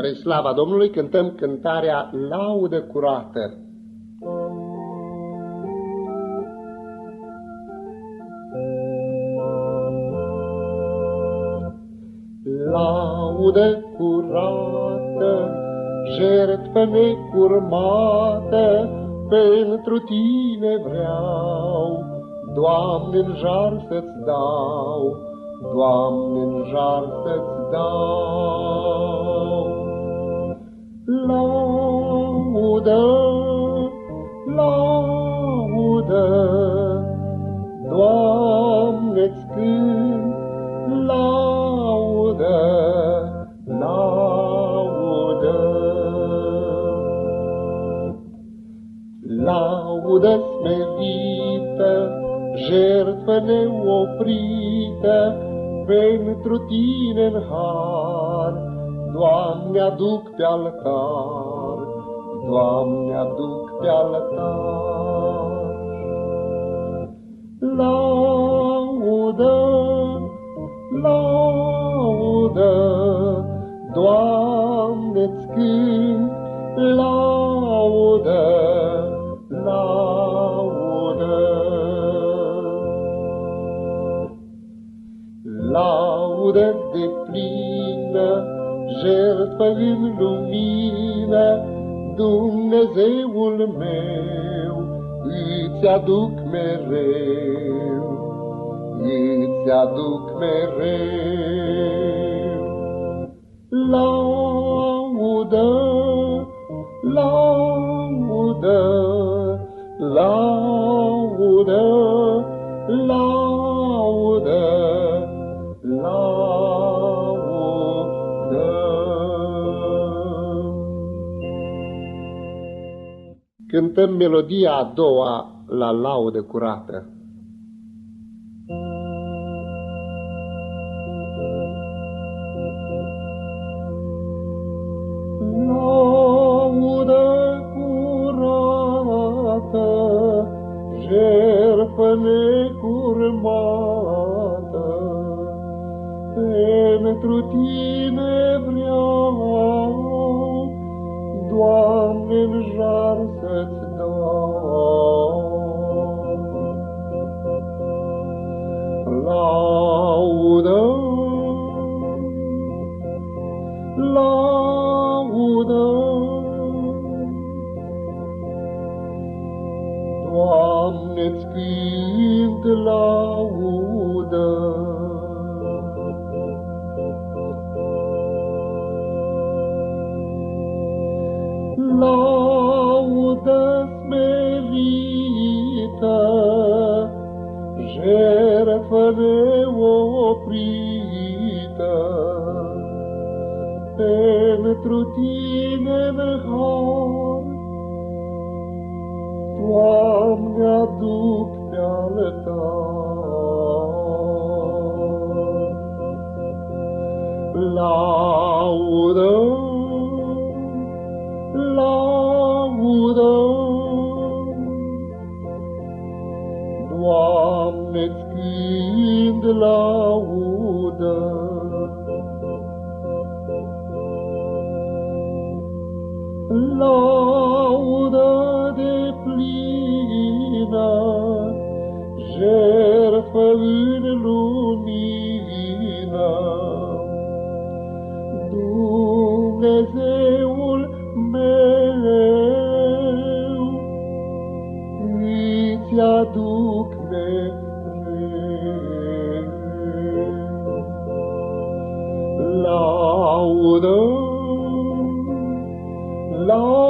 Spre slava Domnului cântăm cântarea Laudă curată. Laudă curată, jertfă necurmată, pentru tine vreau, Doamne, în jar să-ți dau, Doamne, în jar să-ți dau. Laudă, laudă, Doamne-ți cânt, laudă, laudă. Laudă smerită, jertfă neoprită, pentru tine în har, Doamne, aduc pe altar, Doamne, aduc pe altar. Laudă, laudă, Doamne-ți cânt, laudă, laudă. Laudă de plină, jertfă în lumină, Dumnezeul meu, îți aduc mereu, îți aduc mereu. Laudă, laudă, laudă, laudă, Cântăm melodia a doua la laudă curată. Laudă curată, jertfă necurmată, pentru tine vreau, Doamne, în jar să-ți dau. Laudă, laudă, Doamne-ți cânt laudă. Laudă smerită, jertfă neoprită, pentru tine în har, Doamne, aduc pe altar. Laudă, laudă, Doamne-ți cânt laudă. Laudă de plină, jertfă în lumină, Laudă, laudă,